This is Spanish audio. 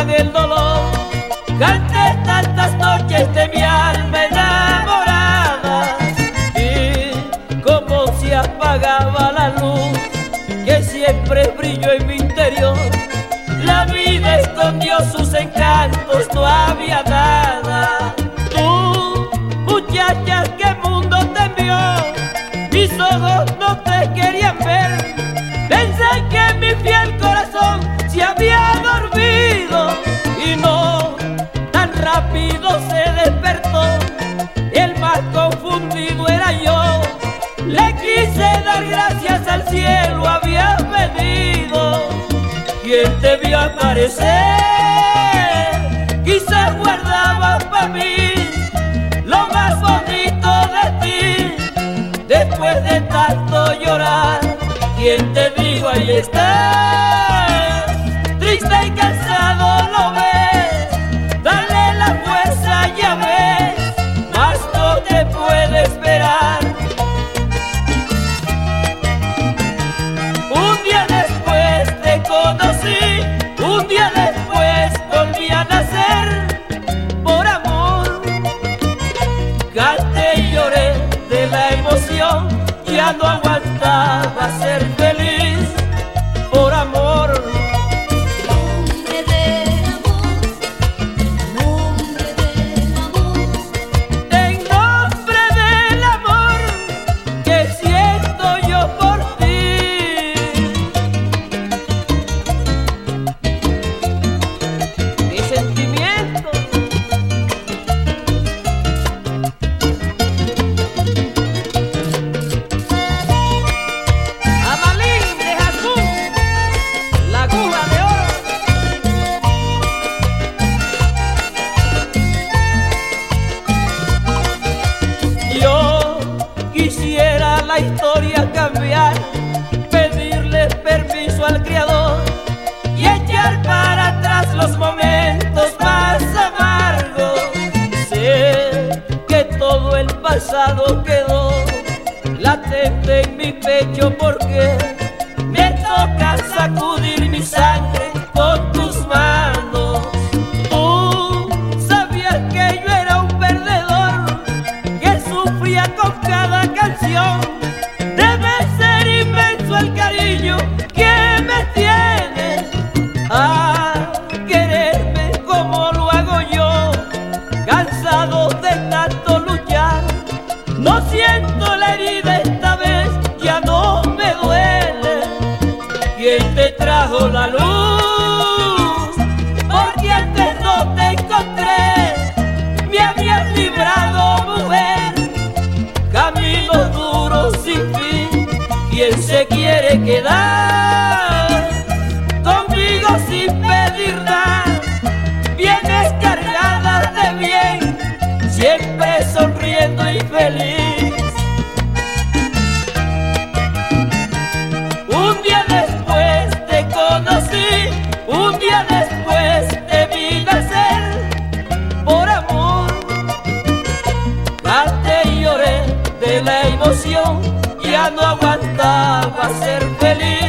quitan el dolor. Canté tantas noches de mi alma enamorada y como se apagaba la luz que siempre brilló en mi interior. La vida escondió sus encantos, no había nada. Tú, muchacha Quien te vio aparecer, quizás guardaba para mí lo más bonito de ti. Después de tanto llorar, quien te dijo ahí estás, triste y cansado historia cambiar, pedirle permiso al Creador y echar para atrás los momentos más amargos. Sé que todo el pasado quedó latente en mi pecho porque me toca sacudir te trajo la luz? Porque antes no te encontré, me habías librado, mujer. Caminos duros sin fin, ¿quién se quiere quedar? Conmigo sin pedir nada, vienes cargada de bien, siempre sonriendo y feliz. Ya no aguantaba ser feliz.